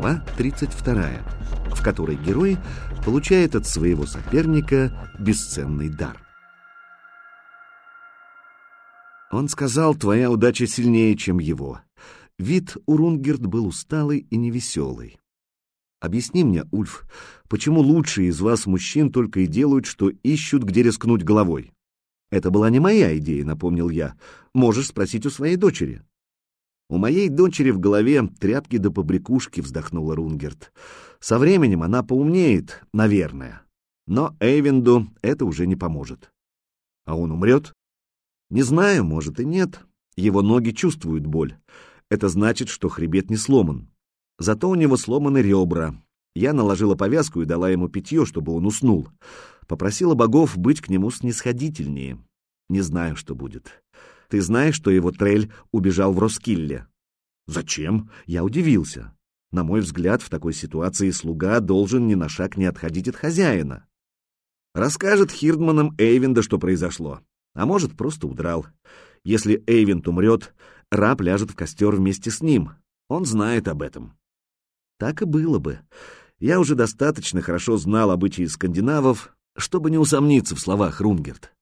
Глава 32, в которой герой получает от своего соперника бесценный дар. Он сказал, твоя удача сильнее, чем его. Вид у Рунгерт был усталый и невеселый. Объясни мне, Ульф, почему лучшие из вас мужчин только и делают, что ищут, где рискнуть головой? Это была не моя идея, напомнил я. Можешь спросить у своей дочери. У моей дочери в голове тряпки до побрякушки, вздохнула Рунгерт. Со временем она поумнеет, наверное. Но Эйвенду это уже не поможет. А он умрет? Не знаю, может и нет. Его ноги чувствуют боль. Это значит, что хребет не сломан. Зато у него сломаны ребра. Я наложила повязку и дала ему питье, чтобы он уснул. Попросила богов быть к нему снисходительнее. Не знаю, что будет. Ты знаешь, что его трель убежал в Роскилле? Зачем? Я удивился. На мой взгляд, в такой ситуации слуга должен ни на шаг не отходить от хозяина. Расскажет Хирдманам Эйвинда, что произошло. А может, просто удрал. Если Эйвинд умрет, раб ляжет в костер вместе с ним. Он знает об этом. Так и было бы. Я уже достаточно хорошо знал обычаи скандинавов, чтобы не усомниться в словах Рунгерт.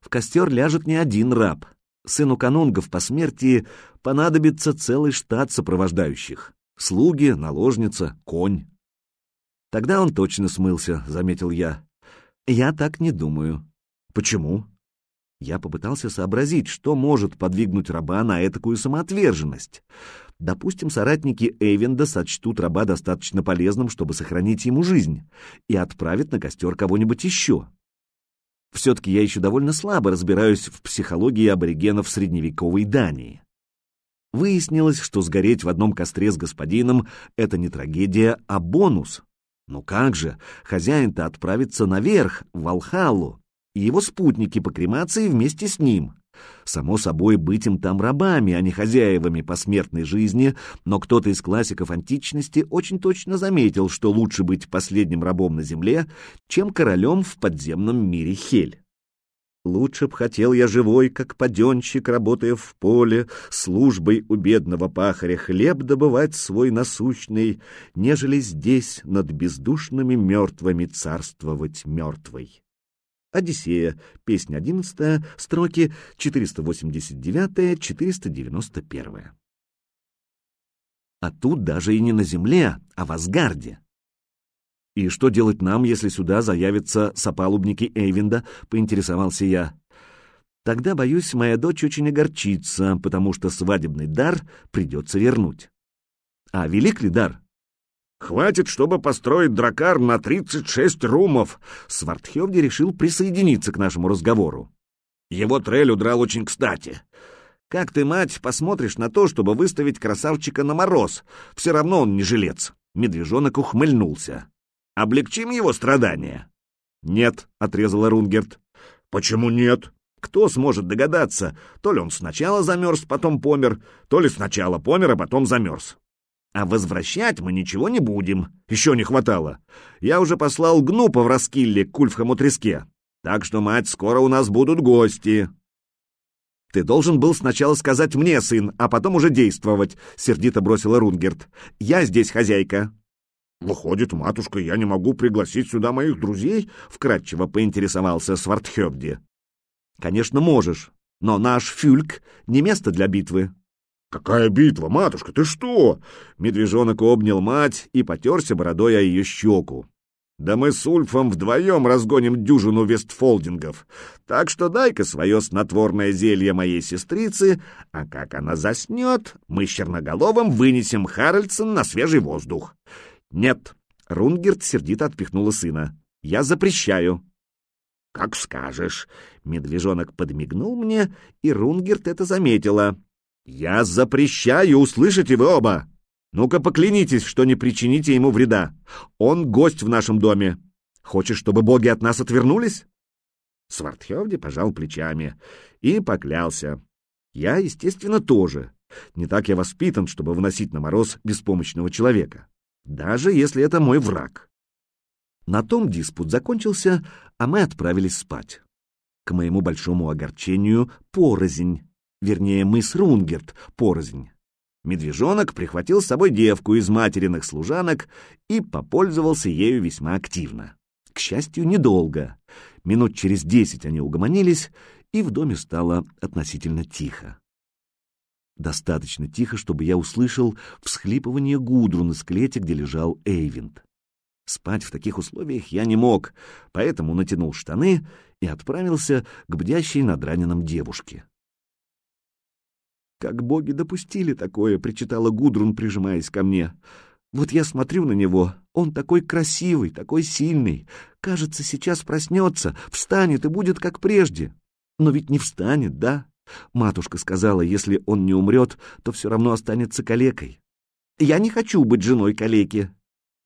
В костер ляжет не один раб. Сыну канунгов по смерти понадобится целый штат сопровождающих. Слуги, наложница, конь. Тогда он точно смылся, заметил я. Я так не думаю. Почему? Я попытался сообразить, что может подвигнуть раба на этакую самоотверженность. Допустим, соратники Эйвенда сочтут раба достаточно полезным, чтобы сохранить ему жизнь, и отправят на костер кого-нибудь еще. Все-таки я еще довольно слабо разбираюсь в психологии аборигенов средневековой Дании. Выяснилось, что сгореть в одном костре с господином — это не трагедия, а бонус. Ну как же, хозяин-то отправится наверх, в Валхаллу, и его спутники по кремации вместе с ним. Само собой, быть им там рабами, а не хозяевами посмертной жизни, но кто-то из классиков античности очень точно заметил, что лучше быть последним рабом на земле, чем королем в подземном мире Хель. Лучше б хотел я живой, как паденщик, работая в поле, службой у бедного пахаря хлеб добывать свой насущный, нежели здесь над бездушными мертвыми царствовать мертвой. Одиссея, песня 11, строки 489-491. А тут даже и не на земле, а в Асгарде. «И что делать нам, если сюда заявятся сопалубники Эйвинда?» — поинтересовался я. «Тогда, боюсь, моя дочь очень огорчится, потому что свадебный дар придется вернуть». «А велик ли дар?» Хватит, чтобы построить дракар на 36 румов. Свартхевди решил присоединиться к нашему разговору. Его трель удрал очень кстати. Как ты, мать, посмотришь на то, чтобы выставить красавчика на мороз? Все равно он не жилец. Медвежонок ухмыльнулся. Облегчим его страдания. Нет, отрезала Рунгерт. Почему нет? Кто сможет догадаться, то ли он сначала замерз, потом помер, то ли сначала помер, а потом замерз. А возвращать мы ничего не будем. Еще не хватало. Я уже послал Гнупа в Раскилле к Ульфхаму Треске. Так что, мать, скоро у нас будут гости. Ты должен был сначала сказать мне, сын, а потом уже действовать, — сердито бросила Рунгерт. Я здесь хозяйка. Выходит, матушка, я не могу пригласить сюда моих друзей? — вкратчиво поинтересовался Свартхевди. Конечно, можешь, но наш фюльк не место для битвы. «Какая битва, матушка, ты что?» Медвежонок обнял мать и потерся бородой о ее щеку. «Да мы с Ульфом вдвоем разгоним дюжину вестфолдингов, так что дай-ка свое снотворное зелье моей сестрицы, а как она заснет, мы с Черноголовым вынесем Харальдсон на свежий воздух». «Нет», — Рунгерт сердито отпихнула сына, — «я запрещаю». «Как скажешь», — медвежонок подмигнул мне, и Рунгерт это заметила. «Я запрещаю, услышите вы оба! Ну-ка поклянитесь, что не причините ему вреда. Он гость в нашем доме. Хочешь, чтобы боги от нас отвернулись?» Свартхевди пожал плечами и поклялся. «Я, естественно, тоже. Не так я воспитан, чтобы выносить на мороз беспомощного человека, даже если это мой враг». На том диспут закончился, а мы отправились спать. К моему большому огорчению, порознь. Вернее, мы с Рунгерт порознь. Медвежонок прихватил с собой девку из материных служанок и попользовался ею весьма активно. К счастью, недолго. Минут через десять они угомонились, и в доме стало относительно тихо. Достаточно тихо, чтобы я услышал всхлипывание Гудрун из клети, где лежал Эйвинд. Спать в таких условиях я не мог, поэтому натянул штаны и отправился к бдящей над раненым девушке. «Как боги допустили такое!» — причитала Гудрун, прижимаясь ко мне. «Вот я смотрю на него, он такой красивый, такой сильный. Кажется, сейчас проснется, встанет и будет как прежде. Но ведь не встанет, да? Матушка сказала, если он не умрет, то все равно останется калекой. Я не хочу быть женой калеки.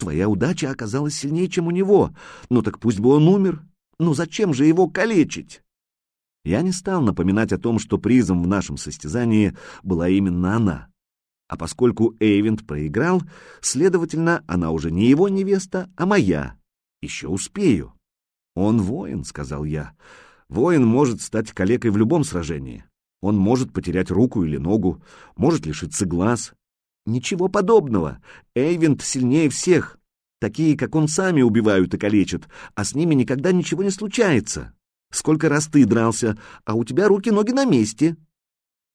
Твоя удача оказалась сильнее, чем у него. Ну так пусть бы он умер. Ну зачем же его калечить? Я не стал напоминать о том, что призом в нашем состязании была именно она. А поскольку Эйвент проиграл, следовательно, она уже не его невеста, а моя. Еще успею. Он воин, — сказал я. Воин может стать калекой в любом сражении. Он может потерять руку или ногу, может лишиться глаз. Ничего подобного. Эйвент сильнее всех. Такие, как он, сами убивают и калечат, а с ними никогда ничего не случается. Сколько раз ты дрался, а у тебя руки-ноги на месте.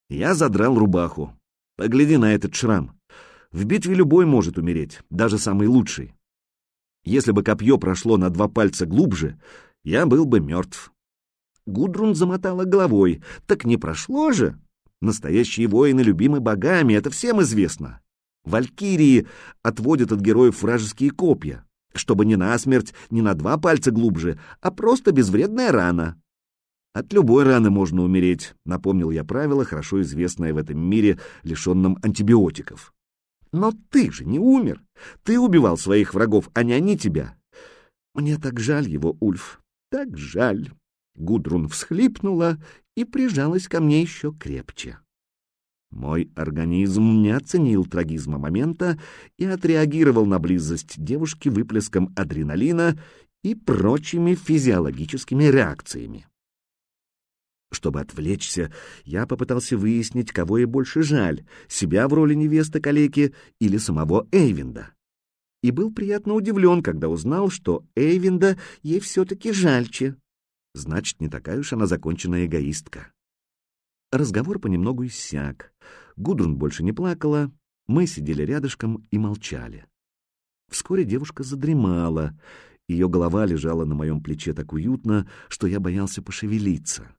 Я задрал рубаху. Погляди на этот шрам. В битве любой может умереть, даже самый лучший. Если бы копье прошло на два пальца глубже, я был бы мертв. Гудрун замотала головой. Так не прошло же. Настоящие воины любимы богами, это всем известно. Валькирии отводят от героев вражеские копья чтобы не на смерть, не на два пальца глубже, а просто безвредная рана. От любой раны можно умереть, напомнил я правило, хорошо известное в этом мире, лишенном антибиотиков. Но ты же не умер. Ты убивал своих врагов, а не они тебя. Мне так жаль его, Ульф, так жаль. Гудрун всхлипнула и прижалась ко мне еще крепче. Мой организм не оценил трагизма момента и отреагировал на близость девушки выплеском адреналина и прочими физиологическими реакциями. Чтобы отвлечься, я попытался выяснить, кого ей больше жаль, себя в роли невесты калеки или самого Эйвинда. И был приятно удивлен, когда узнал, что Эйвинда ей все-таки жальче. Значит, не такая уж она законченная эгоистка. Разговор понемногу иссяк. Гудрун больше не плакала, мы сидели рядышком и молчали. Вскоре девушка задремала. Ее голова лежала на моем плече так уютно, что я боялся пошевелиться.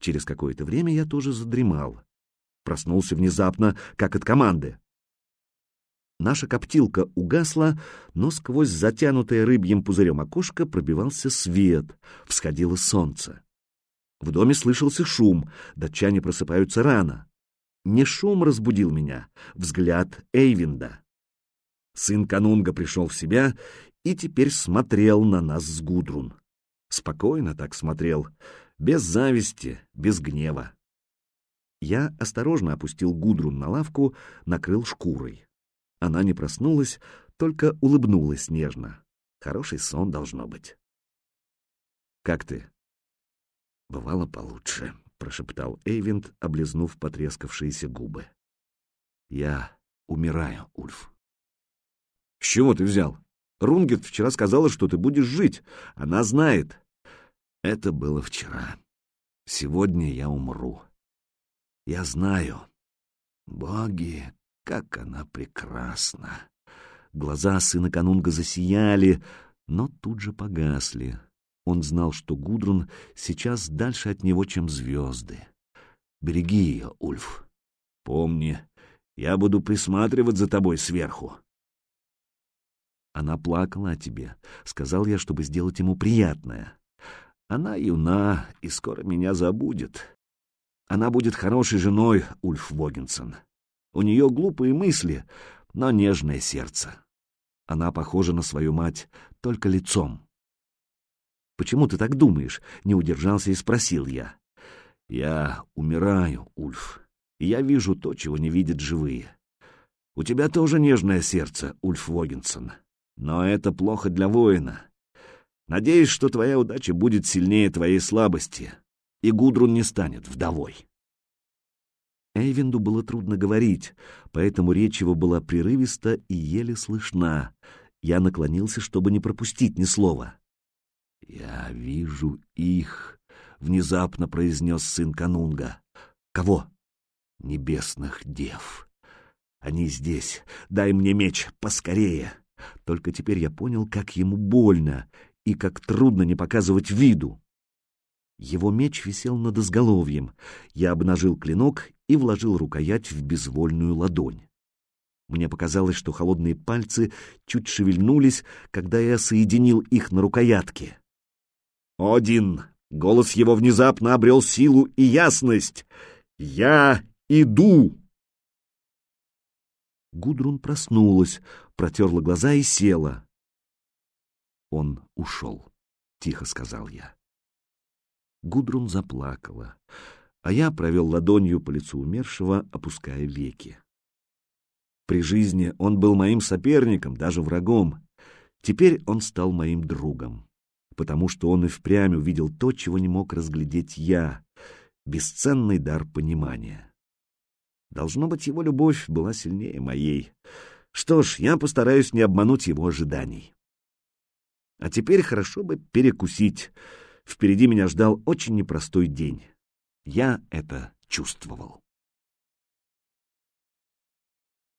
Через какое-то время я тоже задремал. Проснулся внезапно, как от команды. Наша коптилка угасла, но сквозь затянутое рыбьим пузырем окошко пробивался свет, всходило солнце. В доме слышался шум, датчане просыпаются рано. Не шум разбудил меня, взгляд Эйвинда. Сын Канунга пришел в себя и теперь смотрел на нас с Гудрун. Спокойно так смотрел, без зависти, без гнева. Я осторожно опустил Гудрун на лавку, накрыл шкурой. Она не проснулась, только улыбнулась нежно. Хороший сон должно быть. «Как ты?» Бывало получше, прошептал Эйвинд, облизнув потрескавшиеся губы. Я умираю, Ульф. С чего ты взял? Рунгет вчера сказала, что ты будешь жить. Она знает. Это было вчера. Сегодня я умру. Я знаю. Боги, как она прекрасна. Глаза сына Канунга засияли, но тут же погасли. Он знал, что Гудрун сейчас дальше от него, чем звезды. Береги ее, Ульф. Помни, я буду присматривать за тобой сверху. Она плакала о тебе. Сказал я, чтобы сделать ему приятное. Она юна и скоро меня забудет. Она будет хорошей женой, Ульф Вогинсон. У нее глупые мысли, но нежное сердце. Она похожа на свою мать только лицом. Почему ты так думаешь? Не удержался и спросил я. Я умираю, Ульф. Я вижу то, чего не видят живые. У тебя тоже нежное сердце, Ульф Вогинсон. Но это плохо для воина. Надеюсь, что твоя удача будет сильнее твоей слабости, и Гудрун не станет вдовой. Эйвинду было трудно говорить, поэтому речь его была прерывиста и еле слышна. Я наклонился, чтобы не пропустить ни слова. «Я вижу их», — внезапно произнес сын Канунга. «Кого?» «Небесных дев. Они здесь. Дай мне меч, поскорее». Только теперь я понял, как ему больно и как трудно не показывать виду. Его меч висел над изголовьем. Я обнажил клинок и вложил рукоять в безвольную ладонь. Мне показалось, что холодные пальцы чуть шевельнулись, когда я соединил их на рукоятке. «Один!» — голос его внезапно обрел силу и ясность. «Я иду!» Гудрун проснулась, протерла глаза и села. «Он ушел», — тихо сказал я. Гудрун заплакала, а я провел ладонью по лицу умершего, опуская веки. При жизни он был моим соперником, даже врагом. Теперь он стал моим другом, потому что он и впрямь увидел то, чего не мог разглядеть я — бесценный дар понимания. Должно быть, его любовь была сильнее моей. Что ж, я постараюсь не обмануть его ожиданий. А теперь хорошо бы перекусить. Впереди меня ждал очень непростой день. Я это чувствовал.